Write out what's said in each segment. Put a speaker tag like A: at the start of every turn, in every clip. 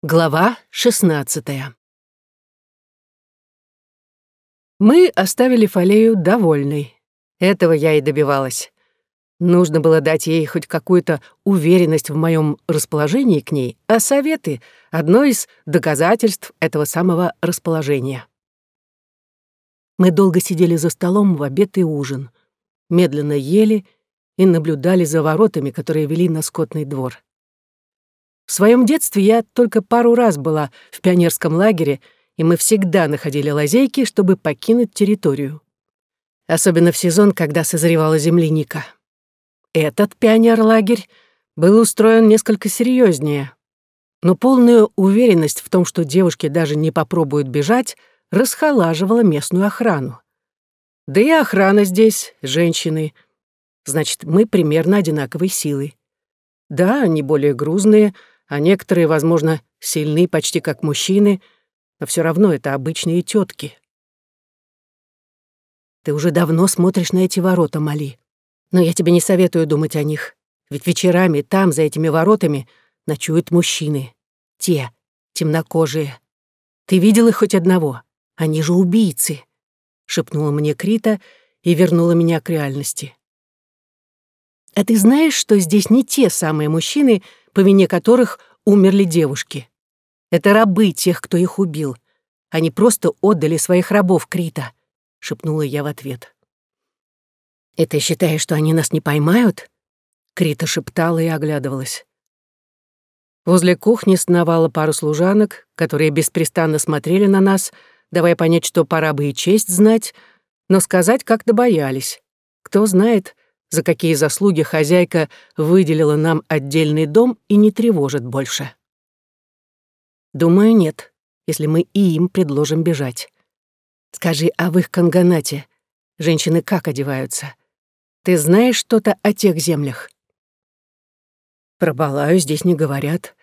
A: Глава 16 Мы оставили Фалею довольной. Этого я и добивалась. Нужно было дать ей хоть какую-то уверенность в моем расположении к ней, а советы — одно из доказательств этого самого расположения. Мы долго сидели за столом в обед и ужин, медленно ели и наблюдали за воротами, которые вели на скотный двор. В своем детстве я только пару раз была в пионерском лагере, и мы всегда находили лазейки, чтобы покинуть территорию. Особенно в сезон, когда созревала земляника. Этот пионер-лагерь был устроен несколько серьезнее, но полная уверенность в том, что девушки даже не попробуют бежать, расхолаживала местную охрану. Да и охрана здесь, женщины. Значит, мы примерно одинаковой силы. Да, они более грузные, а некоторые, возможно, сильны почти как мужчины, но все равно это обычные тетки. Ты уже давно смотришь на эти ворота, Мали. Но я тебе не советую думать о них. Ведь вечерами там, за этими воротами, ночуют мужчины. Те, темнокожие. Ты видел их хоть одного? Они же убийцы, — шепнула мне Крита и вернула меня к реальности. А ты знаешь, что здесь не те самые мужчины, по вине которых умерли девушки. Это рабы тех, кто их убил. Они просто отдали своих рабов Крита, шепнула я в ответ. «И ты считаешь, что они нас не поймают?» Крита шептала и оглядывалась. Возле кухни сновала пара служанок, которые беспрестанно смотрели на нас, давая понять, что пора бы и честь знать, но сказать как-то боялись. Кто знает, за какие заслуги хозяйка выделила нам отдельный дом и не тревожит больше. Думаю, нет, если мы и им предложим бежать. Скажи, а в их канганате женщины как одеваются? Ты знаешь что-то о тех землях? Про Балаю здесь не говорят,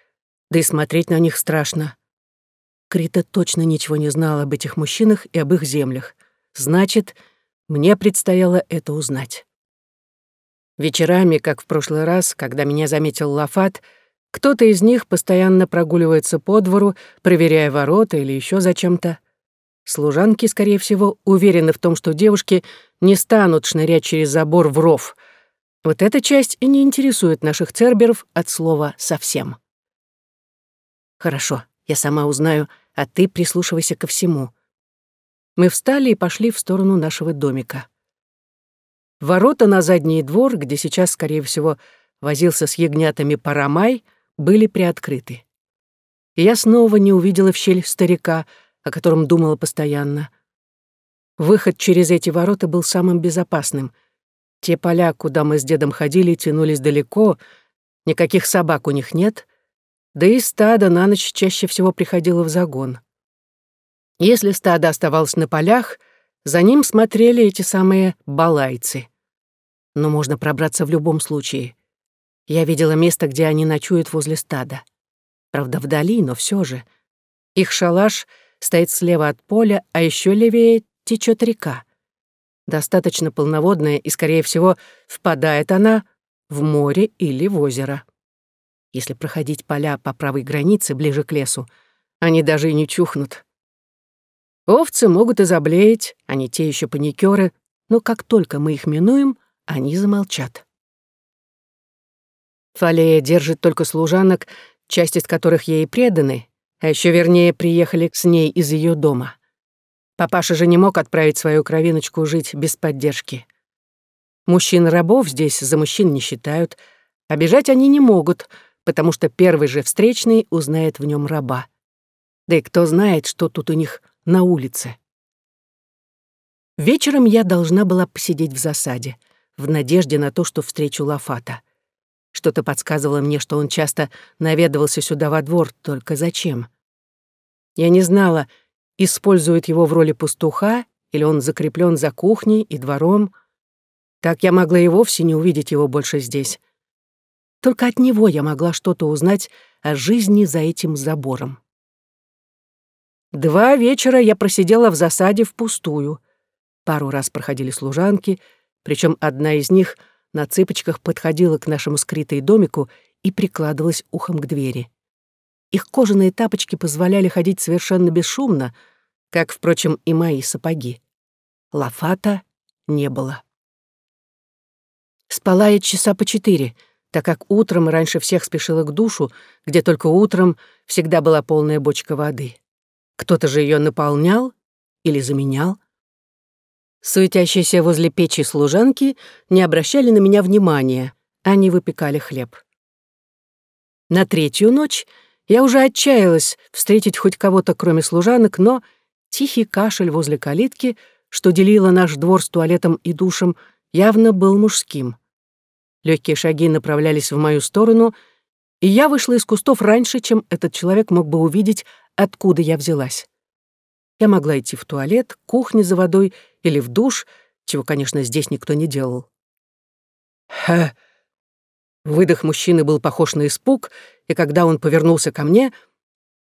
A: да и смотреть на них страшно. Крита точно ничего не знала об этих мужчинах и об их землях. Значит, мне предстояло это узнать. Вечерами, как в прошлый раз, когда меня заметил Лафат, кто-то из них постоянно прогуливается по двору, проверяя ворота или еще зачем-то. Служанки, скорее всего, уверены в том, что девушки не станут шнырять через забор в ров. Вот эта часть и не интересует наших церберов от слова «совсем». «Хорошо, я сама узнаю, а ты прислушивайся ко всему». Мы встали и пошли в сторону нашего домика. Ворота на задний двор, где сейчас, скорее всего, возился с ягнятами Парамай, были приоткрыты. И я снова не увидела в щель старика, о котором думала постоянно. Выход через эти ворота был самым безопасным. Те поля, куда мы с дедом ходили, тянулись далеко, никаких собак у них нет, да и стадо на ночь чаще всего приходило в загон. Если стадо оставалось на полях — за ним смотрели эти самые балайцы. Но можно пробраться в любом случае. Я видела место, где они ночуют возле стада. Правда, вдали, но все же. Их шалаш стоит слева от поля, а еще левее течет река. Достаточно полноводная, и, скорее всего, впадает она в море или в озеро. Если проходить поля по правой границе, ближе к лесу, они даже и не чухнут. Овцы могут и заблеять, они те еще паникеры, но как только мы их минуем, они замолчат. Фалея держит только служанок, часть из которых ей преданы, а еще вернее приехали с ней из ее дома. Папаша же не мог отправить свою кровиночку жить без поддержки. Мужчин-рабов здесь за мужчин не считают, а бежать они не могут, потому что первый же встречный узнает в нем раба. Да и кто знает, что тут у них на улице. Вечером я должна была посидеть в засаде, в надежде на то, что встречу Лафата. Что-то подсказывало мне, что он часто наведывался сюда во двор, только зачем? Я не знала, использует его в роли пастуха или он закреплен за кухней и двором. Так я могла и вовсе не увидеть его больше здесь. Только от него я могла что-то узнать о жизни за этим забором. Два вечера я просидела в засаде впустую. Пару раз проходили служанки, причем одна из них на цыпочках подходила к нашему скрытой домику и прикладывалась ухом к двери. их кожаные тапочки позволяли ходить совершенно бесшумно, как, впрочем, и мои сапоги. Лафата не было. Спала я часа по четыре, так как утром раньше всех спешила к душу, где только утром всегда была полная бочка воды. Кто-то же ее наполнял или заменял. Суетящиеся возле печи служанки не обращали на меня внимания, они выпекали хлеб. На третью ночь я уже отчаялась встретить хоть кого-то, кроме служанок, но тихий кашель возле калитки, что делило наш двор с туалетом и душем, явно был мужским. Легкие шаги направлялись в мою сторону, и я вышла из кустов раньше, чем этот человек мог бы увидеть, откуда я взялась. Я могла идти в туалет, к кухне за водой или в душ, чего, конечно, здесь никто не делал. «Ха!» Выдох мужчины был похож на испуг, и когда он повернулся ко мне,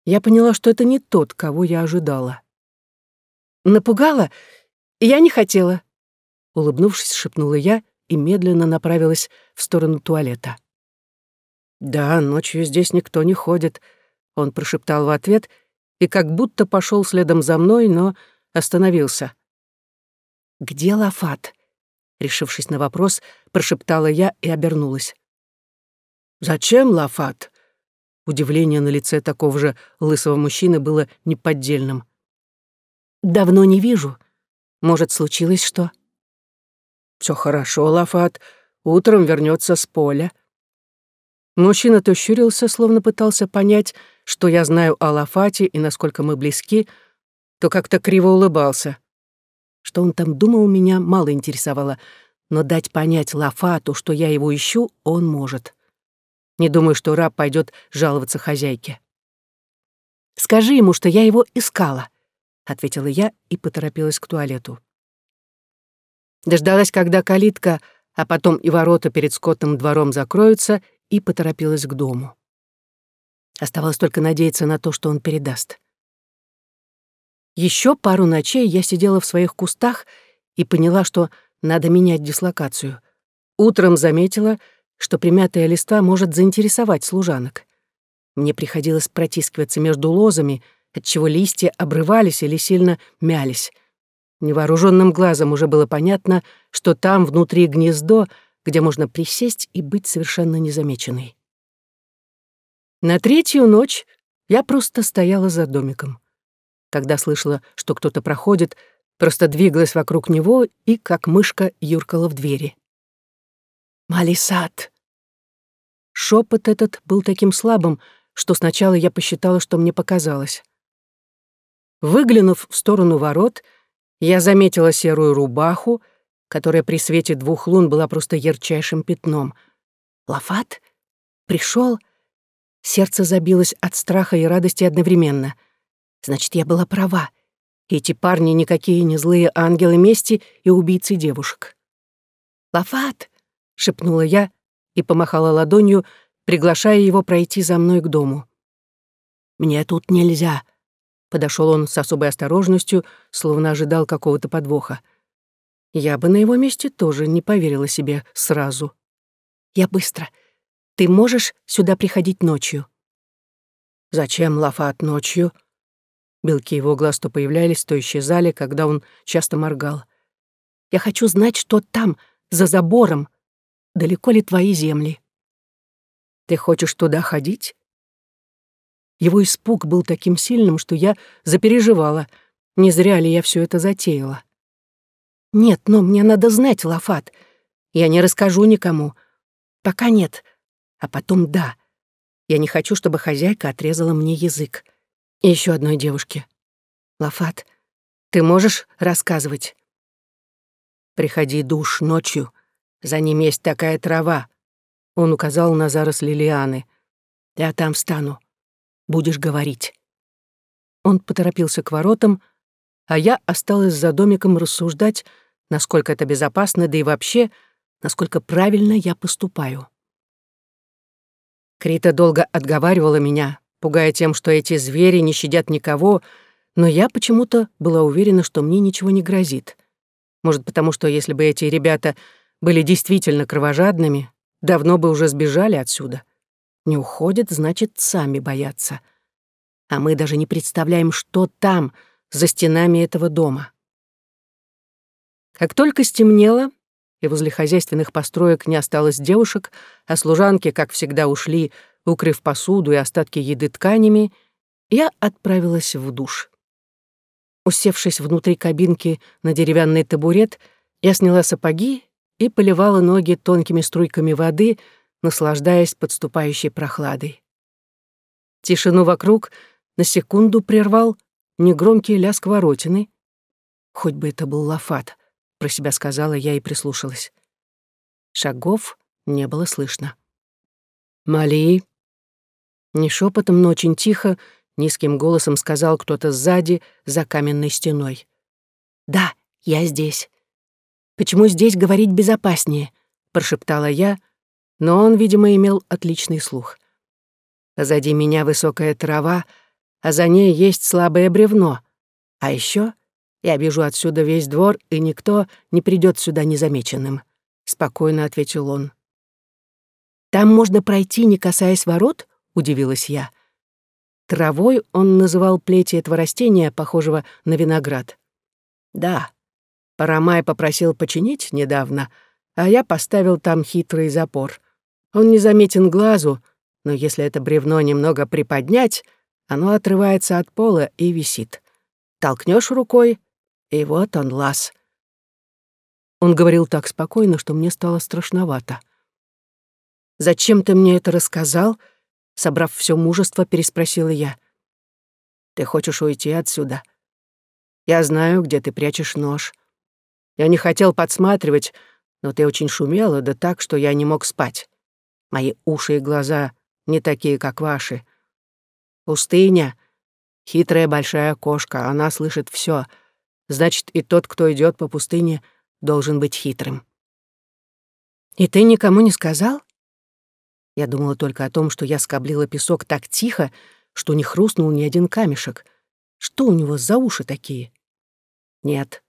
A: я поняла, что это не тот, кого я ожидала. «Напугала? Я не хотела», — улыбнувшись, шепнула я и медленно направилась в сторону туалета. «Да, ночью здесь никто не ходит», — он прошептал в ответ и как будто пошел следом за мной, но остановился. «Где Лафат?» — решившись на вопрос, прошептала я и обернулась. «Зачем Лафат?» Удивление на лице такого же лысого мужчины было неподдельным. «Давно не вижу. Может, случилось что?» Все хорошо, Лафат. Утром вернется с поля». Мужчина то щурился, словно пытался понять, что я знаю о Лафате и насколько мы близки, то как-то криво улыбался. Что он там думал, меня мало интересовало, но дать понять Лафату, что я его ищу, он может. Не думаю, что раб пойдет жаловаться хозяйке. «Скажи ему, что я его искала», — ответила я и поторопилась к туалету. Дождалась, когда калитка, а потом и ворота перед скотным двором закроются, и поторопилась к дому. Оставалось только надеяться на то, что он передаст. Еще пару ночей я сидела в своих кустах и поняла, что надо менять дислокацию. Утром заметила, что примятая листа может заинтересовать служанок. Мне приходилось протискиваться между лозами, отчего листья обрывались или сильно мялись. Невооруженным глазом уже было понятно, что там внутри гнездо, где можно присесть и быть совершенно незамеченной. На третью ночь я просто стояла за домиком. Когда слышала, что кто-то проходит, просто двигалась вокруг него и, как мышка, юркала в двери. «Малисат!» Шепот этот был таким слабым, что сначала я посчитала, что мне показалось. Выглянув в сторону ворот, я заметила серую рубаху, которая при свете двух лун была просто ярчайшим пятном. Лафат? Пришел? Сердце забилось от страха и радости одновременно. Значит, я была права. Эти парни никакие не злые ангелы мести и убийцы девушек. «Лафат!» — шепнула я и помахала ладонью, приглашая его пройти за мной к дому. «Мне тут нельзя», Подошел он с особой осторожностью, словно ожидал какого-то подвоха. Я бы на его месте тоже не поверила себе сразу. «Я быстро. Ты можешь сюда приходить ночью?» «Зачем Лафат ночью?» Белки его глаз то появлялись, то исчезали, когда он часто моргал. «Я хочу знать, что там, за забором. Далеко ли твои земли?» «Ты хочешь туда ходить?» Его испуг был таким сильным, что я запереживала. Не зря ли я все это затеяла? «Нет, но мне надо знать, Лафат. Я не расскажу никому. Пока нет. А потом да. Я не хочу, чтобы хозяйка отрезала мне язык. И еще одной девушке. Лафат, ты можешь рассказывать?» «Приходи душ ночью. За ним есть такая трава». Он указал на заросли лианы. «Я там встану будешь говорить». Он поторопился к воротам, а я осталась за домиком рассуждать, насколько это безопасно, да и вообще, насколько правильно я поступаю. Крита долго отговаривала меня, пугая тем, что эти звери не щадят никого, но я почему-то была уверена, что мне ничего не грозит. Может, потому что если бы эти ребята были действительно кровожадными, давно бы уже сбежали отсюда. Не уходят, значит, сами боятся. а мы даже не представляем, что там, за стенами этого дома. Как только стемнело, и возле хозяйственных построек не осталось девушек, а служанки, как всегда, ушли, укрыв посуду и остатки еды тканями, я отправилась в душ. Усевшись внутри кабинки на деревянный табурет, я сняла сапоги и поливала ноги тонкими струйками воды, наслаждаясь подступающей прохладой. Тишину вокруг на секунду прервал негромкий лязг воротины. Хоть бы это был лафат, про себя сказала я и прислушалась. Шагов не было слышно. «Мали!» Не шепотом, но очень тихо, низким голосом сказал кто-то сзади, за каменной стеной. «Да, я здесь. Почему здесь говорить безопаснее?» — прошептала я, но он, видимо, имел отличный слух. Позади меня высокая трава, а за ней есть слабое бревно. А еще я вижу отсюда весь двор, и никто не придет сюда незамеченным», — спокойно ответил он. «Там можно пройти, не касаясь ворот?» — удивилась я. Травой он называл плети этого растения, похожего на виноград. «Да, Парамай попросил починить недавно, а я поставил там хитрый запор. Он незаметен глазу, но если это бревно немного приподнять, оно отрывается от пола и висит. Толкнешь рукой, и вот он лаз. Он говорил так спокойно, что мне стало страшновато. «Зачем ты мне это рассказал?» Собрав все мужество, переспросила я. «Ты хочешь уйти отсюда? Я знаю, где ты прячешь нож. Я не хотел подсматривать, но ты очень шумела, да так, что я не мог спать. Мои уши и глаза не такие, как ваши. Пустыня — хитрая большая кошка, она слышит все. Значит, и тот, кто идет по пустыне, должен быть хитрым. И ты никому не сказал? Я думала только о том, что я скоблила песок так тихо, что не хрустнул ни один камешек. Что у него за уши такие? Нет,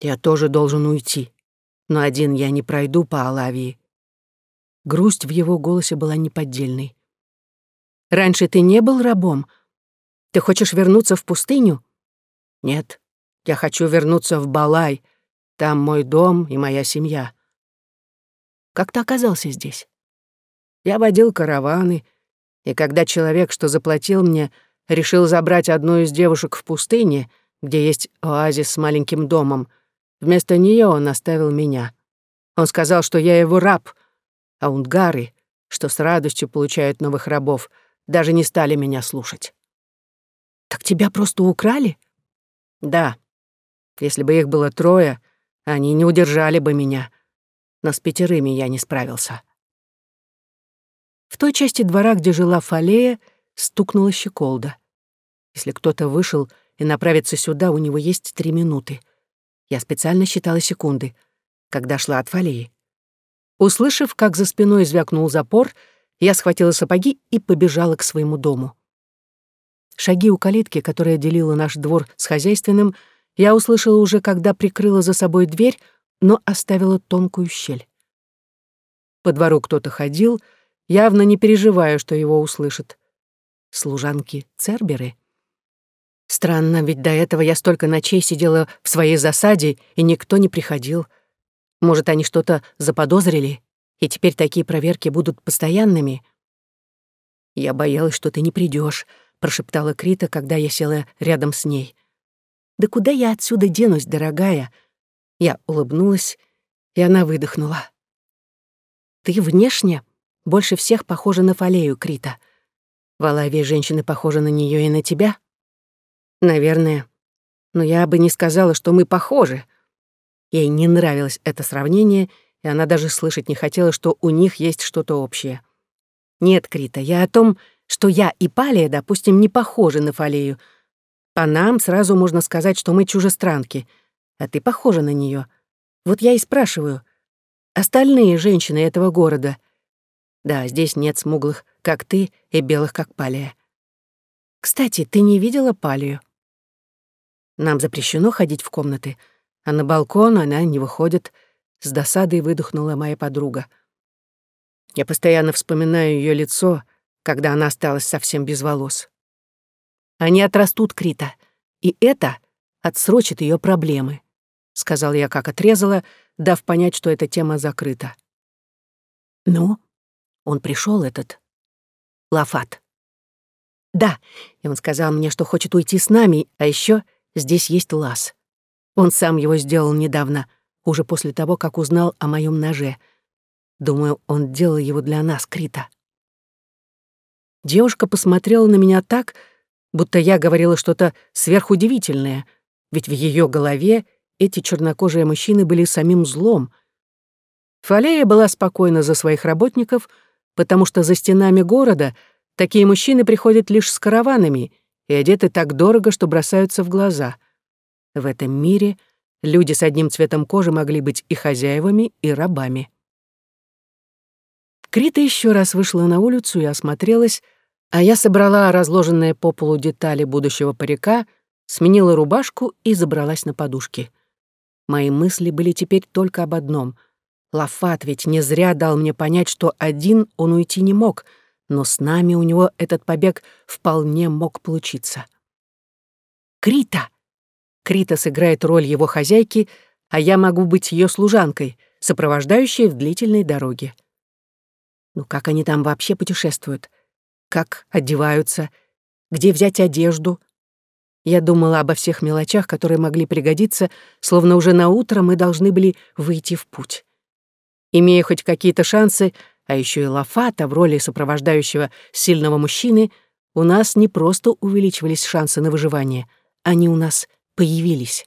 A: я тоже должен уйти, но один я не пройду по Алавии. Грусть в его голосе была неподдельной. «Раньше ты не был рабом? Ты хочешь вернуться в пустыню?» «Нет, я хочу вернуться в Балай. Там мой дом и моя семья». «Как ты оказался здесь?» Я водил караваны, и когда человек, что заплатил мне, решил забрать одну из девушек в пустыне, где есть оазис с маленьким домом, вместо нее он оставил меня. Он сказал, что я его раб, а унгары, что с радостью получают новых рабов, даже не стали меня слушать. «Так тебя просто украли?» «Да. Если бы их было трое, они не удержали бы меня. Но с пятерыми я не справился». В той части двора, где жила Фалея, стукнула щеколда. Если кто-то вышел и направится сюда, у него есть три минуты. Я специально считала секунды, когда шла от Фалеи. Услышав, как за спиной звякнул запор, я схватила сапоги и побежала к своему дому. Шаги у калитки, которая делила наш двор с хозяйственным, я услышала уже, когда прикрыла за собой дверь, но оставила тонкую щель. По двору кто-то ходил — явно не переживая, что его услышат. Служанки Церберы? Странно, ведь до этого я столько ночей сидела в своей засаде, и никто не приходил. Может, они что-то заподозрили, и теперь такие проверки будут постоянными? Я боялась, что ты не придешь, прошептала Крита, когда я села рядом с ней. Да куда я отсюда денусь, дорогая? Я улыбнулась, и она выдохнула. Ты внешне больше всех похожа на Фалею Крита. В Алавии женщины похожи на нее и на тебя? Наверное. Но я бы не сказала, что мы похожи. Ей не нравилось это сравнение, и она даже слышать не хотела, что у них есть что-то общее. Нет, Крита, я о том, что я и Палия, допустим, не похожи на Фалею. По нам сразу можно сказать, что мы чужестранки, а ты похожа на нее. Вот я и спрашиваю. Остальные женщины этого города — да, здесь нет смуглых, как ты, и белых, как Палия. Кстати, ты не видела Палию? Нам запрещено ходить в комнаты, а на балкон она не выходит. С досадой выдохнула моя подруга. Я постоянно вспоминаю ее лицо, когда она осталась совсем без волос. Они отрастут, Крита, и это отсрочит ее проблемы», — сказал я, как отрезала, дав понять, что эта тема закрыта. «Ну?» Он пришел этот. Лафат. «Да», и он сказал мне, что хочет уйти с нами, а еще здесь есть лаз. Он сам его сделал недавно, уже после того, как узнал о моем ноже. Думаю, он делал его для нас, Крита. Девушка посмотрела на меня так, будто я говорила что-то сверхудивительное, ведь в ее голове эти чернокожие мужчины были самим злом. Фалея была спокойна за своих работников, потому что за стенами города такие мужчины приходят лишь с караванами и одеты так дорого, что бросаются в глаза. В этом мире люди с одним цветом кожи могли быть и хозяевами, и рабами. Крита еще раз вышла на улицу и осмотрелась, а я собрала разложенные по полу детали будущего парика, сменила рубашку и забралась на подушки. Мои мысли были теперь только об одном. Лафат ведь не зря дал мне понять, что один он уйти не мог, но с нами у него этот побег вполне мог получиться. «Крита!» Крита сыграет роль его хозяйки, а я могу быть ее служанкой, сопровождающей в длительной дороге. Ну как они там вообще путешествуют? Как одеваются? Где взять одежду? Я думала обо всех мелочах, которые могли пригодиться, словно уже на утро мы должны были выйти в путь. Имея хоть какие-то шансы, а еще и Лафата в роли сопровождающего сильного мужчины, у нас не просто увеличивались шансы на выживание, они у нас появились.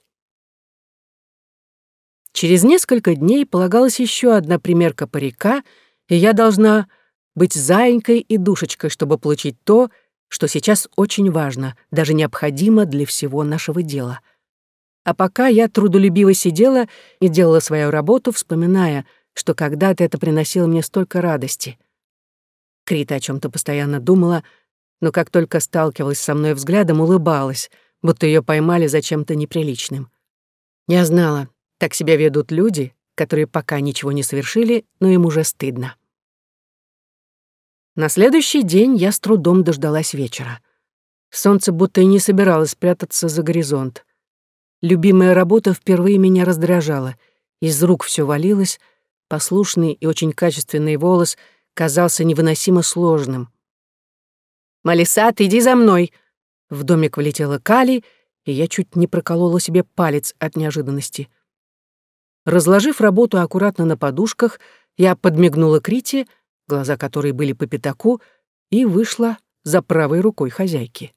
A: Через несколько дней полагалась еще одна примерка парика — и я должна быть заинькой и душечкой, чтобы получить то, что сейчас очень важно, даже необходимо для всего нашего дела. А пока я трудолюбиво сидела и делала свою работу, вспоминая, что когда-то это приносило мне столько радости. Крита о чем то постоянно думала, но как только сталкивалась со мной взглядом, улыбалась, будто ее поймали за чем-то неприличным. Я знала, так себя ведут люди, которые пока ничего не совершили, но им уже стыдно. На следующий день я с трудом дождалась вечера. Солнце будто и не собиралось прятаться за горизонт. Любимая работа впервые меня раздражала. Из рук все валилось, послушный и очень качественный волос казался невыносимо сложным. «Малисат, иди за мной!» В домик влетела Кали, и я чуть не проколола себе палец от неожиданности. Разложив работу аккуратно на подушках, я подмигнула Крите — глаза которой были по пятаку, и вышла за правой рукой хозяйки.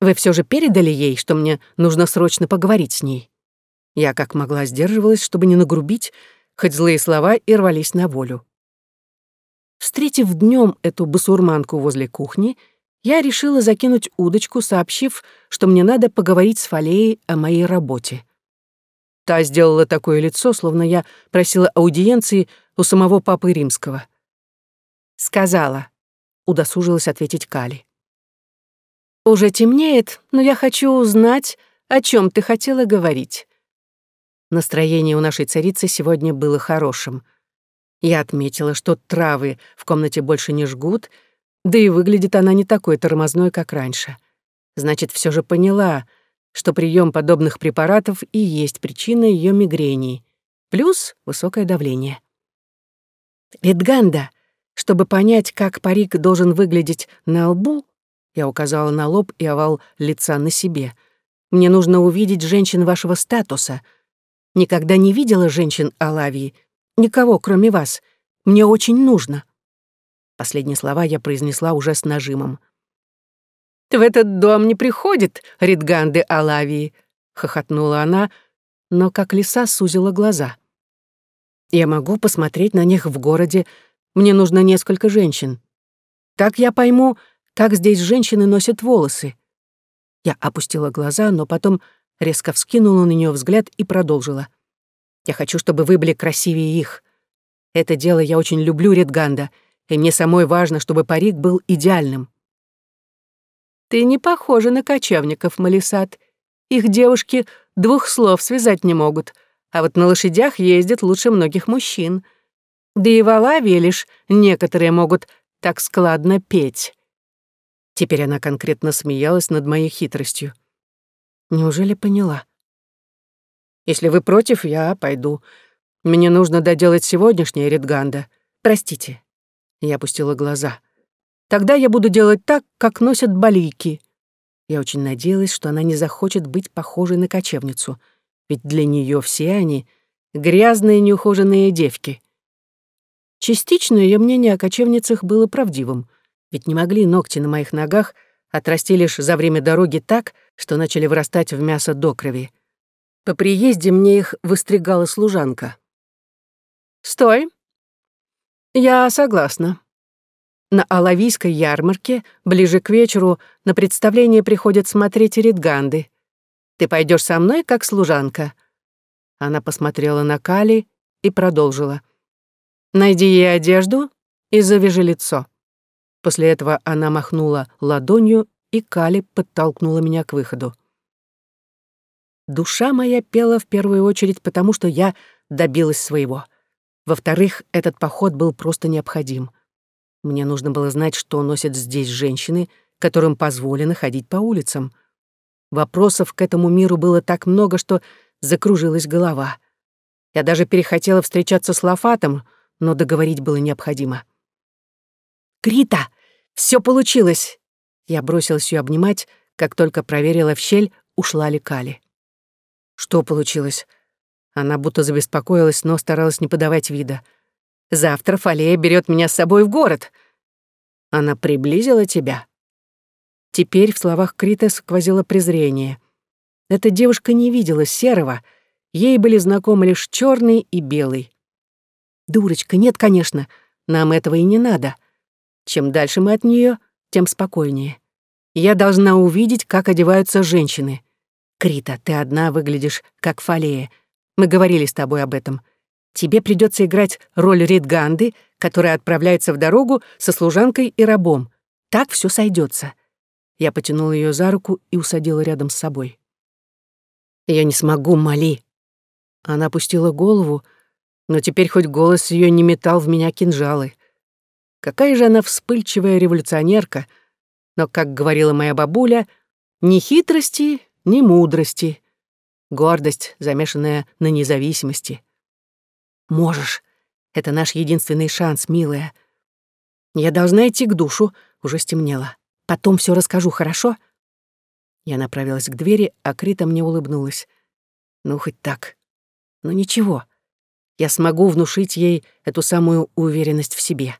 A: «Вы все же передали ей, что мне нужно срочно поговорить с ней?» Я как могла сдерживалась, чтобы не нагрубить, хоть злые слова и рвались на волю. Встретив днем эту басурманку возле кухни, я решила закинуть удочку, сообщив, что мне надо поговорить с Фалеей о моей работе. Та сделала такое лицо, словно я просила аудиенции у самого Папы Римского. «Сказала», — удосужилась ответить Кали. «Уже темнеет, но я хочу узнать, о чем ты хотела говорить». Настроение у нашей царицы сегодня было хорошим. Я отметила, что травы в комнате больше не жгут, да и выглядит она не такой тормозной, как раньше. Значит, все же поняла, что прием подобных препаратов и есть причина ее мигрени, плюс высокое давление. Литганда, чтобы понять, как парик должен выглядеть на лбу, я указала на лоб и овал лица на себе. Мне нужно увидеть женщин вашего статуса. Никогда не видела женщин Алавии. Никого, кроме вас. Мне очень нужно. Последние слова я произнесла уже с нажимом. «В этот дом не приходит Ридганды Алавии», — хохотнула она, но как лиса сузила глаза. Я могу посмотреть на них в городе. Мне нужно несколько женщин. Так я пойму, как здесь женщины носят волосы. Я опустила глаза, но потом резко вскинула на нее взгляд и продолжила. Я хочу, чтобы вы были красивее их. Это дело я очень люблю, Редганда, и мне самой важно, чтобы парик был идеальным. Ты не похожа на кочевников, Малисат. Их девушки двух слов связать не могут, а вот на лошадях ездят лучше многих мужчин. Да и в Алавии лишь некоторые могут так складно петь. Теперь она конкретно смеялась над моей хитростью. Неужели поняла? Если вы против, я пойду. Мне нужно доделать сегодняшнее Ридганда. Простите. Я опустила глаза. Тогда я буду делать так, как носят балийки. Я очень надеялась, что она не захочет быть похожей на кочевницу, ведь для нее все они — грязные неухоженные девки. Частично ее мнение о кочевницах было правдивым, ведь не могли ногти на моих ногах отрасти лишь за время дороги так, что начали вырастать в мясо до крови. По приезде мне их выстригала служанка. «Стой!» «Я согласна», на Алавийской ярмарке ближе к вечеру на представление приходят смотреть редганды. Ты пойдешь со мной, как служанка». Она посмотрела на Кали и продолжила. «Найди ей одежду и завяжи лицо». После этого она махнула ладонью, и Кали подтолкнула меня к выходу. Душа моя пела в первую очередь потому, что я добилась своего. Во-вторых, этот поход был просто необходим. Мне нужно было знать, что носят здесь женщины, которым позволено ходить по улицам. Вопросов к этому миру было так много, что закружилась голова. Я даже перехотела встречаться с Лафатом, но договорить было необходимо. «Крита, все получилось!» Я бросилась ее обнимать, как только проверила в щель, ушла ли Кали. «Что получилось?» Она будто забеспокоилась, но старалась не подавать вида. Завтра Фалея берет меня с собой в город. Она приблизила тебя. Теперь в словах Крита сквозило презрение. Эта девушка не видела серого, ей были знакомы лишь черный и белый. Дурочка, нет, конечно, нам этого и не надо. Чем дальше мы от нее, тем спокойнее. Я должна увидеть, как одеваются женщины. Крита, ты одна выглядишь как Фалея. Мы говорили с тобой об этом. Тебе придется играть роль Ридганды, которая отправляется в дорогу со служанкой и рабом. Так все сойдется. Я потянула ее за руку и усадила рядом с собой. «Я не смогу, Мали». Она опустила голову, но теперь хоть голос ее не метал в меня кинжалы. Какая же она вспыльчивая революционерка, но, как говорила моя бабуля, ни хитрости, ни мудрости. Гордость, замешанная на независимости. Можешь. Это наш единственный шанс, милая. Я должна идти к душу, уже стемнело. Потом все расскажу, хорошо?» Я направилась к двери, а Крита мне улыбнулась. «Ну, хоть так. Но ничего. Я смогу внушить ей эту самую уверенность в себе».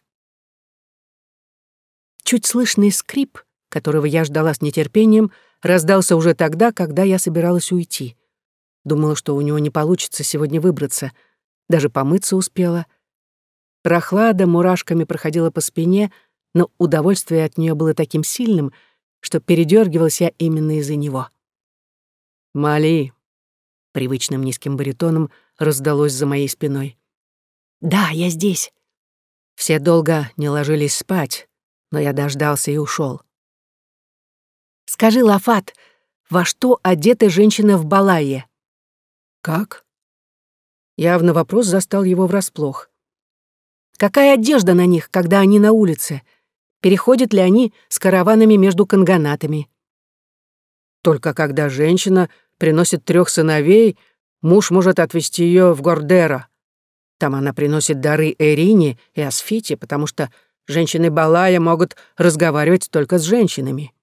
A: Чуть слышный скрип, которого я ждала с нетерпением, раздался уже тогда, когда я собиралась уйти. Думала, что у него не получится сегодня выбраться — даже помыться успела. Прохлада мурашками проходила по спине, но удовольствие от нее было таким сильным, что передергивалась я именно из-за него. «Мали!» — привычным низким баритоном раздалось за моей спиной. «Да, я здесь». Все долго не ложились спать, но я дождался и ушел. «Скажи, Лафат, во что одета женщина в Балае?» «Как?» Явно вопрос застал его врасплох. Какая одежда на них, когда они на улице? Переходят ли они с караванами между канганатами? Только когда женщина приносит трех сыновей, муж может отвезти ее в Гордера. Там она приносит дары Эрине и Асфите, потому что женщины Балая могут разговаривать только с женщинами.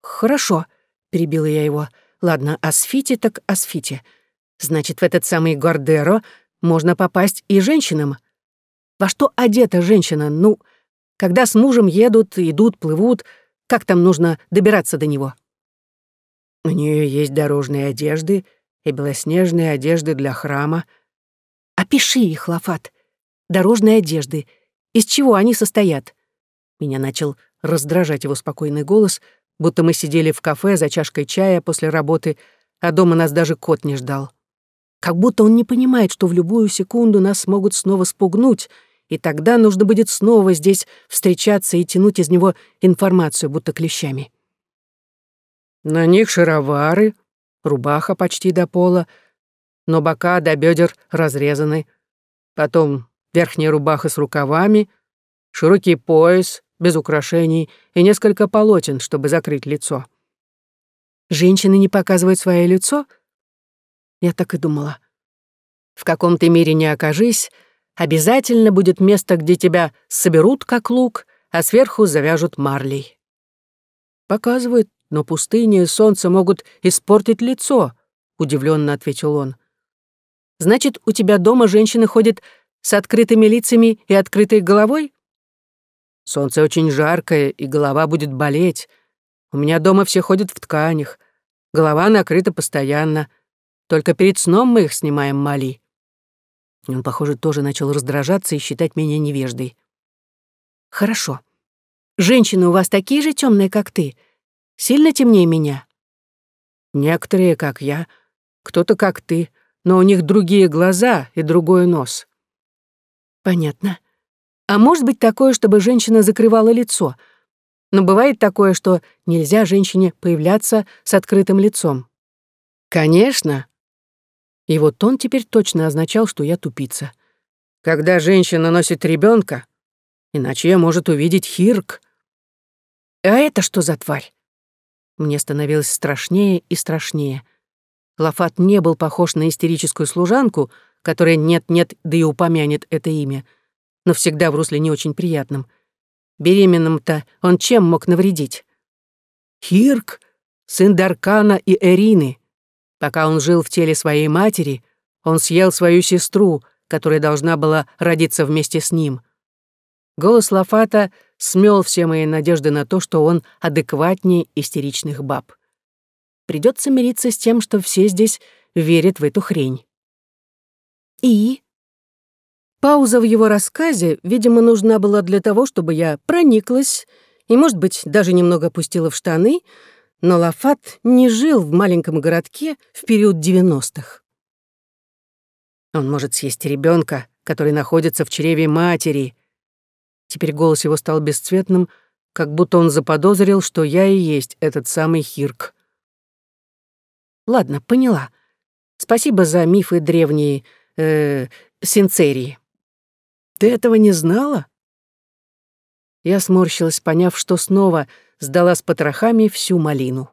A: «Хорошо», — перебила я его. «Ладно, Асфите так Асфите. Значит, в этот самый Гордеро можно попасть и женщинам. Во что одета женщина? Ну, когда с мужем едут, идут, плывут, как там нужно добираться до него? У нее есть дорожные одежды и белоснежные одежды для храма. Опиши их, Лафат. Дорожные одежды. Из чего они состоят? Меня начал раздражать его спокойный голос, будто мы сидели в кафе за чашкой чая после работы, а дома нас даже кот не ждал. Как будто он не понимает, что в любую секунду нас могут снова спугнуть, и тогда нужно будет снова здесь встречаться и тянуть из него информацию, будто клещами. На них шаровары, рубаха почти до пола, но бока до бедер разрезаны. Потом верхняя рубаха с рукавами, широкий пояс, без украшений и несколько полотен, чтобы закрыть лицо. Женщины не показывают свое лицо? Я так и думала. В каком ты мире не окажись, обязательно будет место, где тебя соберут как лук, а сверху завяжут марлей. Показывают, но пустыня и солнце могут испортить лицо, удивленно ответил он. Значит, у тебя дома женщины ходят с открытыми лицами и открытой головой? Солнце очень жаркое, и голова будет болеть. У меня дома все ходят в тканях. Голова накрыта постоянно. Только перед сном мы их снимаем, Мали. Он, похоже, тоже начал раздражаться и считать меня невеждой. Хорошо. Женщины у вас такие же темные, как ты? Сильно темнее меня? Некоторые, как я. Кто-то, как ты. Но у них другие глаза и другой нос. Понятно. А может быть такое, чтобы женщина закрывала лицо? Но бывает такое, что нельзя женщине появляться с открытым лицом. Конечно. И вот он теперь точно означал, что я тупица. Когда женщина носит ребенка, иначе я может увидеть хирк. А это что за тварь? Мне становилось страшнее и страшнее. Лафат не был похож на истерическую служанку, которая нет-нет, да и упомянет это имя — но всегда в русле не очень приятном. Беременным-то он чем мог навредить? Хирк, сын Даркана и Эрины. Пока он жил в теле своей матери, он съел свою сестру, которая должна была родиться вместе с ним. Голос Лафата смел все мои надежды на то, что он адекватнее истеричных баб. Придется мириться с тем, что все здесь верят в эту хрень. «И?» Пауза в его рассказе, видимо, нужна была для того, чтобы я прониклась и, может быть, даже немного опустила в штаны, но Лафат не жил в маленьком городке в период девяностых. Он может съесть ребенка, который находится в чреве матери. Теперь голос его стал бесцветным, как будто он заподозрил, что я и есть этот самый Хирк. Ладно, поняла. Спасибо за мифы древние, э, синцерии. Ты этого не знала?» Я сморщилась, поняв, что снова сдала с потрохами всю малину.